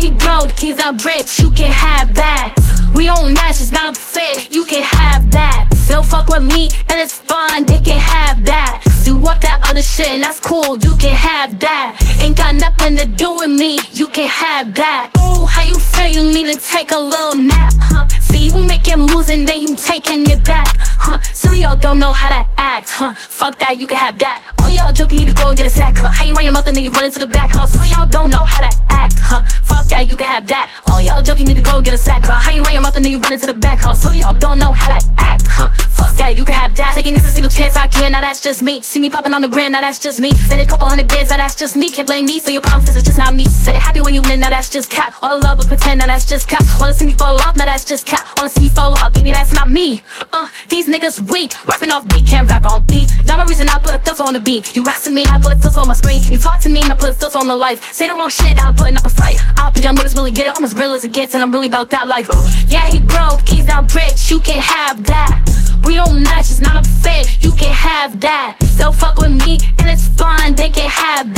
He broke, keys are bricks, you can have that. We own it's not fit, you can have that. They'll fuck with me, and it's fun, they can have that. Do what that other shit, and that's cool, you can have that. Ain't got nothing to do with me, you can have that. Ooh, how you feel? You need to take a little nap, huh? See, you making moves and then you taking it back, y'all don't know how to act, huh? Fuck that, you can have that. All y'all joking, need to go get a sack, huh? How you run your mouth and then you run into the back, huh? Some y'all don't know how to act, huh? Fuck that, you can have that. All y'all joking, need to go get a sack, huh? How you run your mouth and then you run into the back, huh? Some y'all don't know how to act, huh? Fuck that, you can have that. Taking this a single chance I can, now that's just me. See me popping on the grin, now that's just me. Spend a couple hundred bands, now that's just me. Can't blame me for your problems, it's just not me. Say happy when you win, now that's just cap. All love but pretend, now that's just cap. Wanna see me fall off, now that's just cap. Wanna see me fall off, baby, that's not me. Uh, these niggas weak, rapping off beat, can't rap on beat. Not a reason I put a filter on the beat. You asking me, I put a filter on my screen. You talk to me, and I put a filter on the life. Say the wrong shit, I'm putting up a fight. I'll be done with this really get it. I'm as real as it gets, and I'm really about that life. Yeah, he broke, he's down bricks, you can't have that. We don't match, it's not a fit, you can't have that. They'll fuck with me, and it's fine, they can't have that.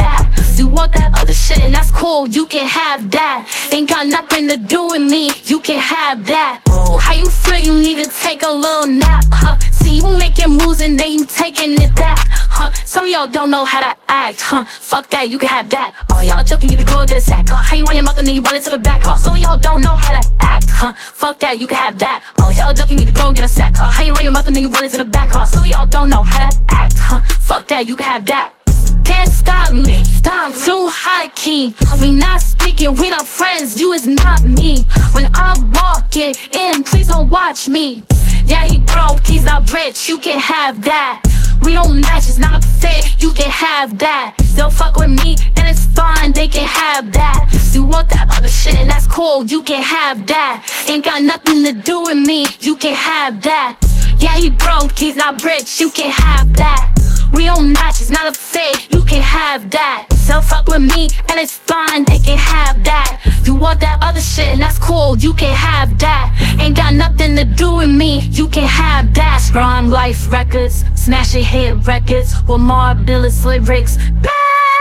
You want that other shit, and that's cool, you can have that. Ain't got nothing to do with me, you can have that. Oh, how you feel? You need to take a little nap, huh? See you making moves and then you taking it back, huh? Some of y'all don't know how to act, huh? Fuck that, you can have that. All y'all joking, you can go get a sack, huh? How you run your mouth and then you run into the back, huh? Some of y'all don't know how to act, huh? Fuck that, you can have that. All y'all joking, you can go get a sack, huh? How you run your mouth and then you run into the back, huh? Some of y'all don't know how to act, huh? Fuck that, you can have that. Can't stop me, stop too high key. We not speaking, we not friends, you is not me. When I'm walking in, please don't watch me. Yeah, he broke, he's not rich, you can have that. We don't match, it's not a fit, you can have that. They'll fuck with me, and it's fine, they can have that. You want that other shit, and that's cool, you can have that. Ain't got nothing to do with me, you can have that. Yeah, he broke, he's not rich, you can have that. Match, it's not a fit, you can have that. They'll fuck with me, and it's fine, they can have that. You want that other shit, and that's cool, you can have that. Ain't got nothing to do with me, you can have that. Strong Life Records, smash it hit records, with more marvelous lyrics. Bad!